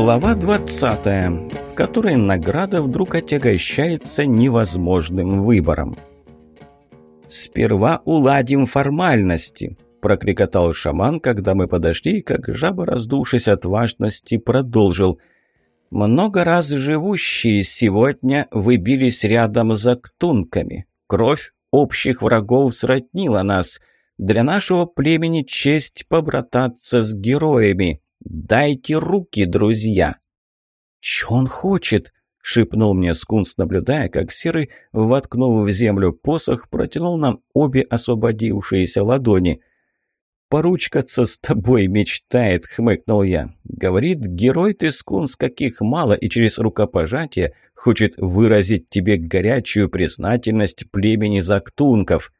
Глава 20, в которой награда вдруг отягощается невозможным выбором. «Сперва уладим формальности», – прокрикотал шаман, когда мы подошли, и, как жаба, раздувшись от важности, продолжил. «Много раз живущие сегодня выбились рядом за ктунками. Кровь общих врагов сроднила нас. Для нашего племени честь побрататься с героями. Дайте руки, друзья!» «Чё он хочет?» — шепнул мне скунс, наблюдая, как Серый, воткнув в землю посох, протянул нам обе освободившиеся ладони. «Поручкаться с тобой мечтает», — хмыкнул я. «Говорит, герой ты, скунс, каких мало, и через рукопожатие хочет выразить тебе горячую признательность племени Зактунков».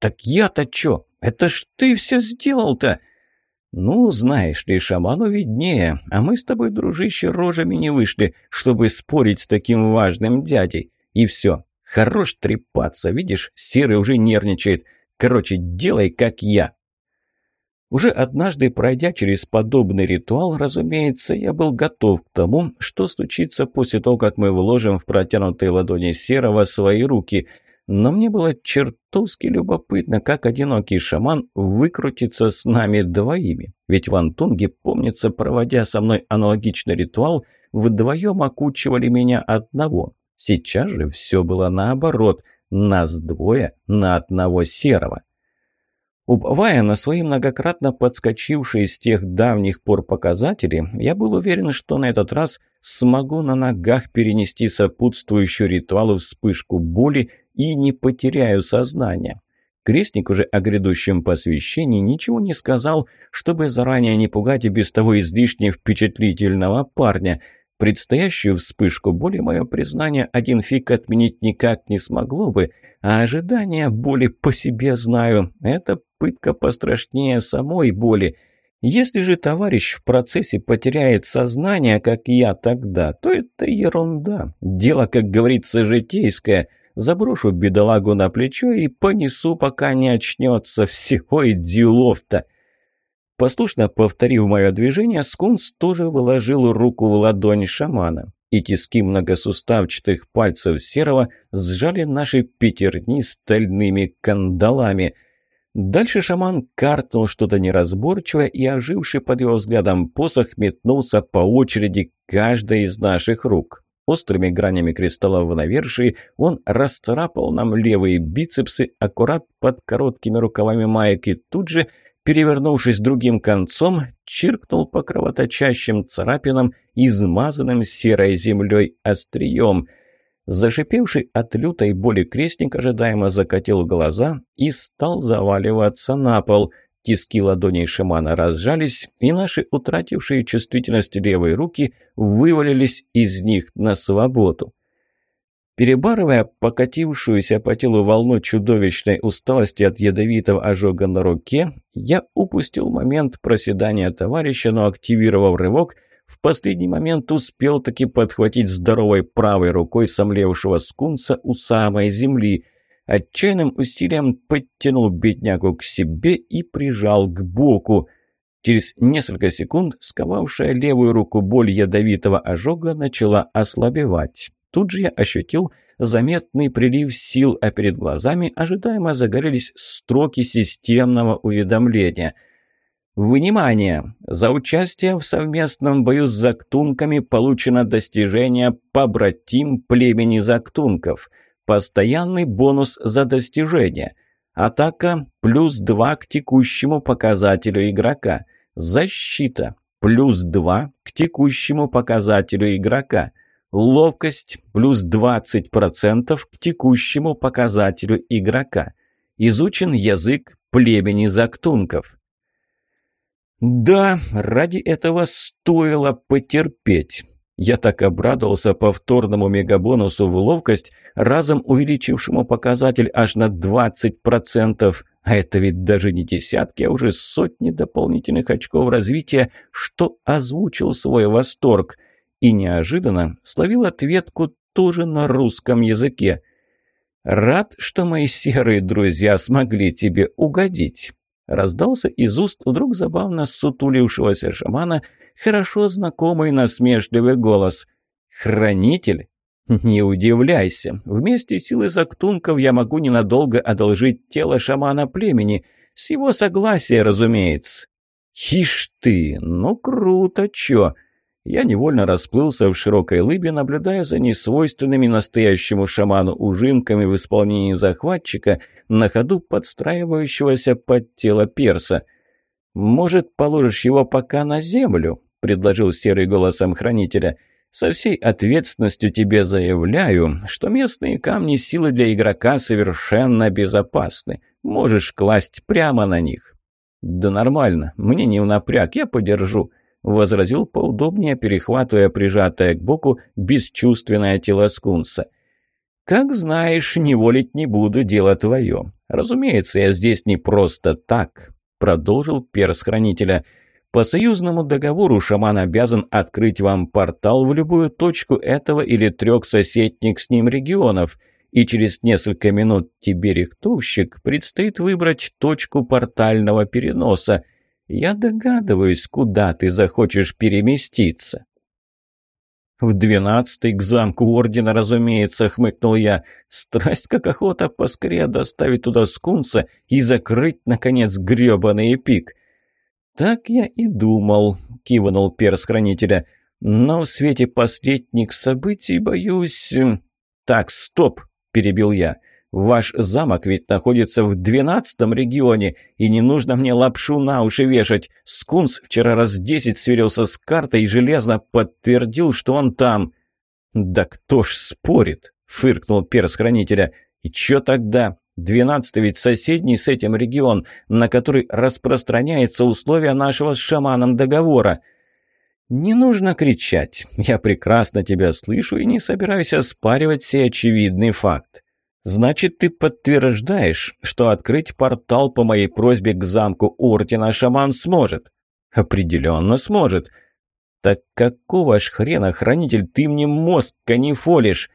«Так я-то чё? Это ж ты все сделал-то!» «Ну, знаешь ли, шаману виднее, а мы с тобой, дружище, рожами не вышли, чтобы спорить с таким важным дядей. И все, хорош трепаться, видишь, Серый уже нервничает. Короче, делай, как я». Уже однажды, пройдя через подобный ритуал, разумеется, я был готов к тому, что случится после того, как мы вложим в протянутые ладони Серого свои руки – но мне было чертовски любопытно, как одинокий шаман выкрутится с нами двоими. Ведь в Антунге, помнится, проводя со мной аналогичный ритуал, вдвоем окучивали меня одного. Сейчас же все было наоборот. Нас двое на одного серого. Уповая на свои многократно подскочившие с тех давних пор показатели, я был уверен, что на этот раз смогу на ногах перенести сопутствующую ритуалу вспышку боли и не потеряю сознание. Крестник уже о грядущем посвящении ничего не сказал, чтобы заранее не пугать и без того излишне впечатлительного парня. Предстоящую вспышку боли, мое признание, один фиг отменить никак не смогло бы, а ожидание боли по себе знаю. Это пытка пострашнее самой боли. Если же товарищ в процессе потеряет сознание, как я тогда, то это ерунда. Дело, как говорится, житейское – заброшу бедолагу на плечо и понесу, пока не очнется. Всего и делов-то. Послушно повторив мое движение, Скунс тоже выложил руку в ладонь шамана. И тиски многосуставчатых пальцев серого сжали наши пятерни стальными кандалами. Дальше шаман каркнул что-то неразборчивое, и оживший под его взглядом посох метнулся по очереди каждой из наших рук. Острыми гранями кристалла в навершии он расцарапал нам левые бицепсы аккурат под короткими рукавами маек и тут же, перевернувшись другим концом, чиркнул по кровоточащим царапинам, измазанным серой землей острием. Зашипевший от лютой боли крестник ожидаемо закатил глаза и стал заваливаться на пол – Тиски ладоней шамана разжались, и наши утратившие чувствительность левые руки вывалились из них на свободу. Перебарывая покатившуюся по телу волну чудовищной усталости от ядовитого ожога на руке, я упустил момент проседания товарища, но, активировав рывок, в последний момент успел таки подхватить здоровой правой рукой сомлевшего скунса у самой земли – отчаянным усилием подтянул беднягу к себе и прижал к боку. Через несколько секунд сковавшая левую руку боль ядовитого ожога начала ослабевать. Тут же я ощутил заметный прилив сил, а перед глазами ожидаемо загорелись строки системного уведомления. «Внимание! За участие в совместном бою с зактунками получено достижение «Побратим племени зактунков». Постоянный бонус за достижение. Атака плюс 2 к текущему показателю игрока. Защита плюс 2 к текущему показателю игрока. Ловкость плюс 20% к текущему показателю игрока. Изучен язык племени зактунков. Да, ради этого стоило потерпеть. Я так обрадовался повторному мегабонусу в ловкость, разом увеличившему показатель аж на 20%. А это ведь даже не десятки, а уже сотни дополнительных очков развития, что озвучил свой восторг. И неожиданно словил ответку тоже на русском языке. «Рад, что мои серые друзья смогли тебе угодить». Раздался из уст вдруг забавно сутулившегося шамана хорошо знакомый насмешливый голос. «Хранитель?» «Не удивляйся. Вместе силы зактунков я могу ненадолго одолжить тело шамана племени. С его согласия, разумеется». «Ишь ты! Ну круто, чё!» Я невольно расплылся в широкой лыбе, наблюдая за несвойственными настоящему шаману ужимками в исполнении захватчика, на ходу подстраивающегося под тело перса. «Может, положишь его пока на землю?» – предложил серый голосом хранителя – со всей ответственностью тебе заявляю, что местные камни силы для игрока совершенно безопасны. Можешь класть прямо на них». «Да нормально, мне не в напряг, я подержу», — возразил поудобнее, перехватывая прижатое к боку бесчувственное тело скунса. «Как знаешь, не волить не буду, дело твое. Разумеется, я здесь не просто так», — продолжил перс хранителя — по союзному договору шаман обязан открыть вам портал в любую точку этого или трех соседних с ним регионов, и через несколько минут тебе, рихтовщик, предстоит выбрать точку портального переноса. Я догадываюсь, куда ты захочешь переместиться». «В двенадцатый к замку Ордена, разумеется», — хмыкнул я. «Страсть как охота поскорее доставить туда скунса и закрыть, наконец, грёбаный пик». «Так я и думал», — кивнул перс хранителя. «Но в свете последних событий, боюсь...» «Так, стоп!» — перебил я. «Ваш замок ведь находится в двенадцатом регионе, и не нужно мне лапшу на уши вешать. Скунс вчера раз десять сверился с картой и железно подтвердил, что он там». «Да кто ж спорит?» — фыркнул перс хранителя. «И чё тогда? Двенадцатый ведь соседний с этим регион, на который распространяется условия нашего с шаманом договора. Не нужно кричать. Я прекрасно тебя слышу и не собираюсь оспаривать сей очевидный факт. Значит, ты подтверждаешь, что открыть портал по моей просьбе к замку Ордена шаман сможет? Определенно сможет. Так какого ж хрена, хранитель, ты мне мозг канифолишь?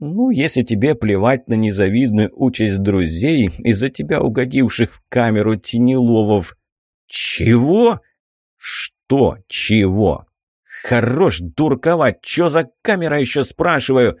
«Ну, если тебе плевать на незавидную участь друзей, из-за тебя угодивших в камеру тенеловов...» «Чего?» «Что? Чего?» «Хорош дурковать! Чё за камера еще спрашиваю?»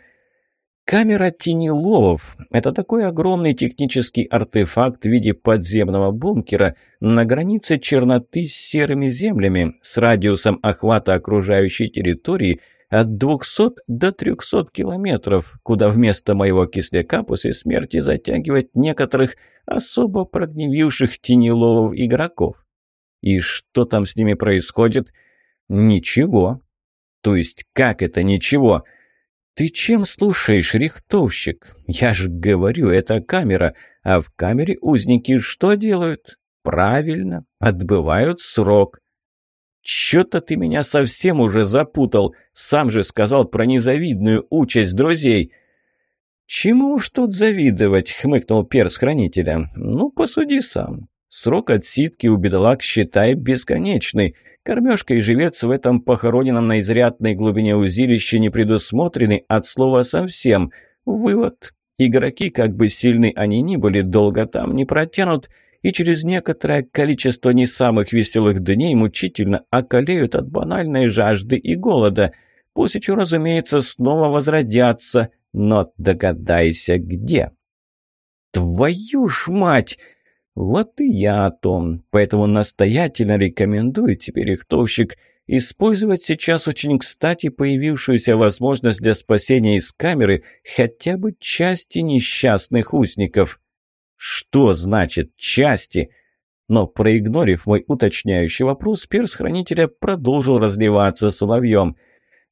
Камера тенеловов – это такой огромный технический артефакт в виде подземного бункера на границе черноты с серыми землями с радиусом охвата окружающей территории – от 200 до 300 километров, куда вместо моего кисляка после смерти затягивать некоторых особо прогневивших тенеловов игроков. И что там с ними происходит? Ничего. То есть как это ничего? Ты чем слушаешь, рихтовщик? Я же говорю, это камера, а в камере узники что делают? Правильно, отбывают срок. «Чё-то ты меня совсем уже запутал. Сам же сказал про незавидную участь друзей». «Чему уж тут завидовать?» — хмыкнул перс хранителя. «Ну, посуди сам. Срок отсидки у бедолаг, считай, бесконечный. Кормежка и живец в этом похороненном на изрядной глубине узилище не предусмотрены от слова совсем. Вывод. Игроки, как бы сильны они ни были, долго там не протянут» и через некоторое количество не самых веселых дней мучительно околеют от банальной жажды и голода, после чего, разумеется, снова возродятся, но догадайся, где. Твою ж мать! Вот и я о том, поэтому настоятельно рекомендую тебе, рихтовщик, использовать сейчас очень кстати появившуюся возможность для спасения из камеры хотя бы части несчастных узников. Что значит «части»? Но, проигнорив мой уточняющий вопрос, перс хранителя продолжил разливаться соловьем.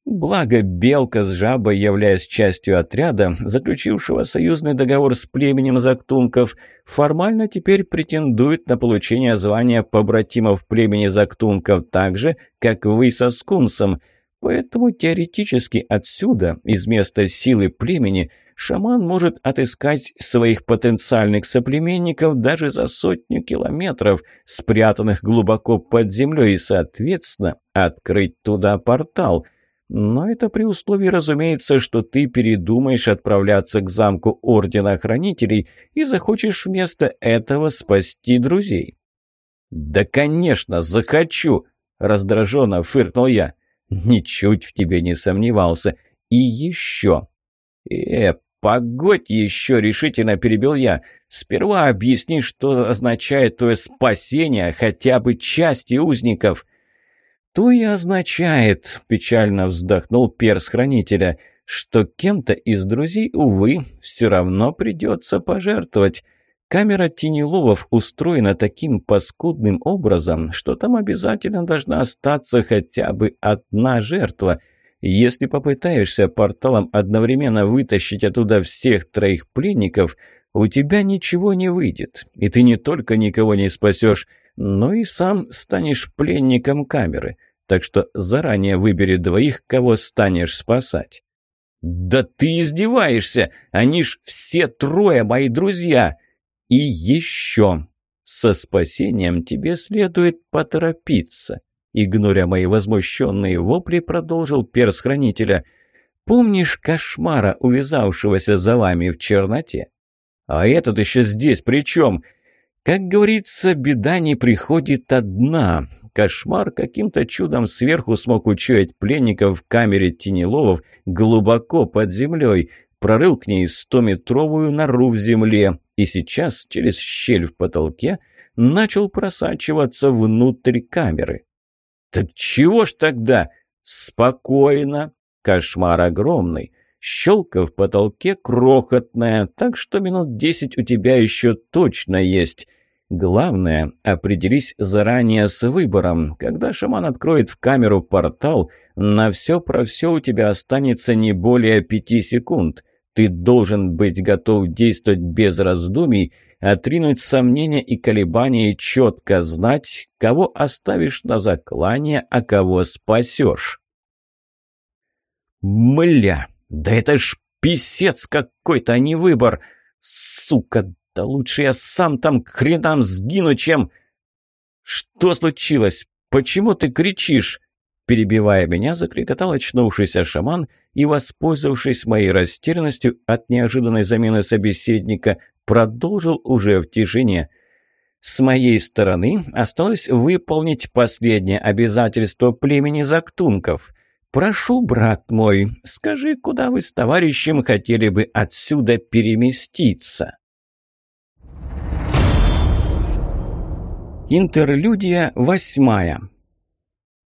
Благо, Белка с Жабой, являясь частью отряда, заключившего союзный договор с племенем Зактунков, формально теперь претендует на получение звания побратимов племени Зактунков так же, как вы со Скунсом. Поэтому теоретически отсюда, из места силы племени – шаман может отыскать своих потенциальных соплеменников даже за сотню километров, спрятанных глубоко под землей, и, соответственно, открыть туда портал. Но это при условии, разумеется, что ты передумаешь отправляться к замку Ордена Хранителей и захочешь вместо этого спасти друзей. «Да, конечно, захочу!» Раздраженно фыркнул я. Ничуть в тебе не сомневался. И еще. Э, погодь еще, решительно перебил я. Сперва объясни, что означает твое спасение хотя бы части узников. То и означает, печально вздохнул перс-хранителя, что кем-то из друзей, увы, все равно придется пожертвовать. Камера тенеловов устроена таким паскудным образом, что там обязательно должна остаться хотя бы одна жертва. Если попытаешься порталом одновременно вытащить оттуда всех троих пленников, у тебя ничего не выйдет, и ты не только никого не спасешь, но и сам станешь пленником камеры. Так что заранее выбери двоих, кого станешь спасать. «Да ты издеваешься! Они ж все трое мои друзья!» И еще. Со спасением тебе следует поторопиться. Игноря мои возмущенные вопли, продолжил перс хранителя. Помнишь кошмара, увязавшегося за вами в черноте? А этот еще здесь при чем? Как говорится, беда не приходит одна. Кошмар каким-то чудом сверху смог учуять пленников в камере Тенеловов глубоко под землей прорыл к ней стометровую нору в земле и сейчас через щель в потолке начал просачиваться внутрь камеры. «Так чего ж тогда?» «Спокойно!» Кошмар огромный. Щелка в потолке крохотная, так что минут десять у тебя еще точно есть. Главное, определись заранее с выбором. Когда шаман откроет в камеру портал, на все про все у тебя останется не более пяти секунд. Ты должен быть готов действовать без раздумий, отринуть сомнения и колебания и четко знать, кого оставишь на заклание, а кого спасешь. Мля, да это ж писец какой-то, а не выбор. Сука, да лучше я сам там к хренам сгину, чем... Что случилось? Почему ты кричишь? Перебивая меня, закрикотал очнувшийся шаман и, воспользовавшись моей растерянностью от неожиданной замены собеседника, продолжил уже в тишине. «С моей стороны осталось выполнить последнее обязательство племени Зактунков. Прошу, брат мой, скажи, куда вы с товарищем хотели бы отсюда переместиться?» Интерлюдия восьмая.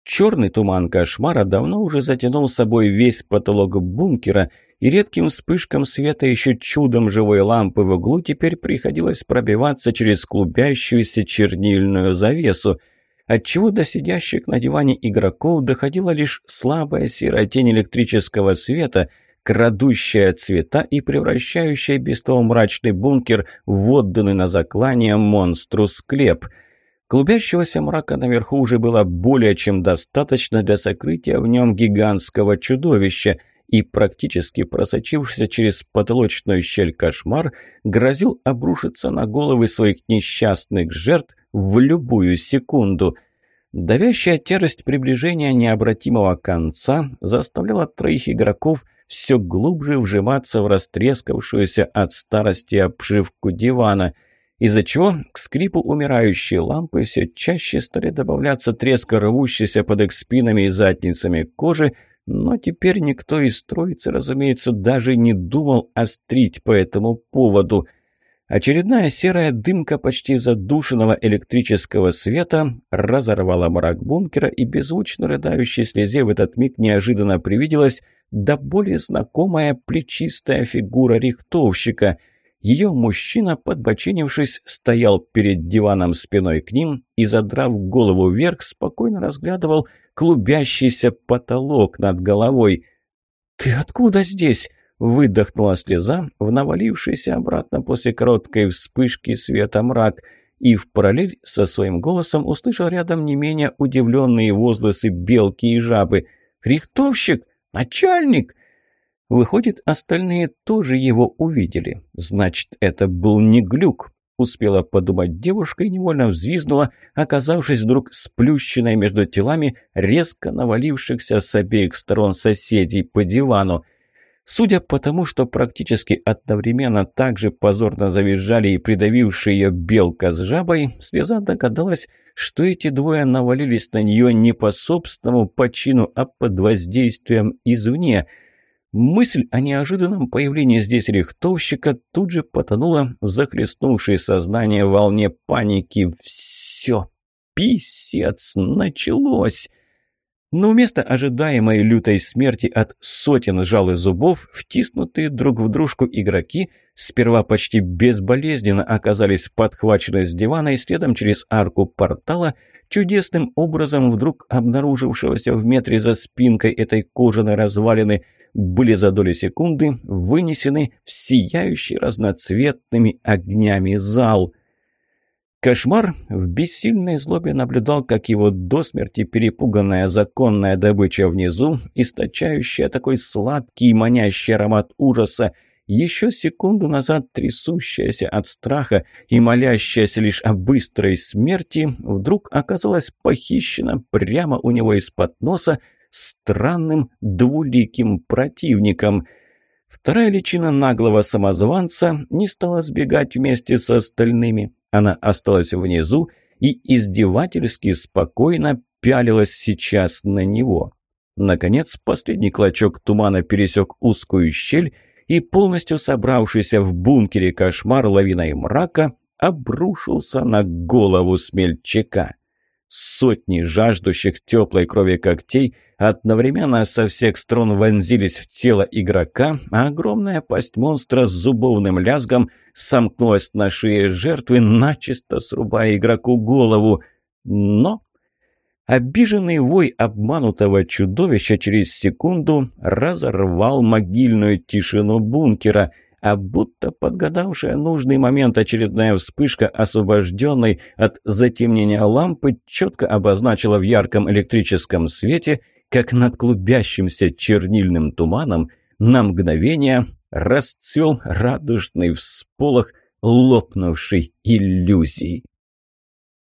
Черный туман кошмара давно уже затянул с собой весь потолок бункера, и редким вспышкам света еще чудом живой лампы в углу теперь приходилось пробиваться через клубящуюся чернильную завесу, отчего до сидящих на диване игроков доходила лишь слабая серая тень электрического света, крадущая цвета и превращающая без того мрачный бункер в отданный на заклание монстру склеп – Клубящегося мрака наверху уже было более чем достаточно для сокрытия в нем гигантского чудовища, и практически просочившийся через потолочную щель кошмар грозил обрушиться на головы своих несчастных жертв в любую секунду. Давящая терость приближения необратимого конца заставляла троих игроков все глубже вжиматься в растрескавшуюся от старости обшивку дивана – из-за чего к скрипу умирающей лампы все чаще стали добавляться треск рвущейся под их спинами и задницами кожи, но теперь никто из троицы, разумеется, даже не думал острить по этому поводу. Очередная серая дымка почти задушенного электрического света разорвала мрак бункера, и беззвучно рыдающей слезе в этот миг неожиданно привиделась до более знакомая плечистая фигура рихтовщика — ее мужчина, подбочинившись, стоял перед диваном спиной к ним и, задрав голову вверх, спокойно разглядывал клубящийся потолок над головой. «Ты откуда здесь?» — выдохнула слеза в навалившийся обратно после короткой вспышки света мрак и в параллель со своим голосом услышал рядом не менее удивленные возгласы белки и жабы. «Рихтовщик! Начальник!» Выходит, остальные тоже его увидели. Значит, это был не глюк. Успела подумать девушка и невольно взвизгнула, оказавшись вдруг сплющенной между телами резко навалившихся с обеих сторон соседей по дивану. Судя по тому, что практически одновременно также позорно завизжали и придавившие ее белка с жабой, слеза догадалась, что эти двое навалились на нее не по собственному почину, а под воздействием извне. Мысль о неожиданном появлении здесь рихтовщика тут же потонула в захлестнувшей сознание волне паники. «Все, писец, началось!» Но вместо ожидаемой лютой смерти от сотен жал и зубов, втиснутые друг в дружку игроки сперва почти безболезненно оказались подхвачены с дивана и следом через арку портала, чудесным образом вдруг обнаружившегося в метре за спинкой этой кожаной развалины, были за доли секунды вынесены в сияющий разноцветными огнями зал – Кошмар в бессильной злобе наблюдал, как его до смерти перепуганная законная добыча внизу, источающая такой сладкий и манящий аромат ужаса, еще секунду назад трясущаяся от страха и молящаяся лишь о быстрой смерти, вдруг оказалась похищена прямо у него из-под носа странным двуликим противником – Вторая личина наглого самозванца не стала сбегать вместе с остальными. Она осталась внизу и издевательски спокойно пялилась сейчас на него. Наконец, последний клочок тумана пересек узкую щель, и полностью собравшийся в бункере кошмар лавиной мрака обрушился на голову смельчака. Сотни жаждущих теплой крови когтей одновременно со всех сторон вонзились в тело игрока, а огромная пасть монстра с зубовным лязгом сомкнулась на шее жертвы, начисто срубая игроку голову. Но обиженный вой обманутого чудовища через секунду разорвал могильную тишину бункера – а будто подгадавшая нужный момент очередная вспышка, освобожденной от затемнения лампы, четко обозначила в ярком электрическом свете, как над клубящимся чернильным туманом на мгновение расцвел радужный всполох лопнувшей иллюзии.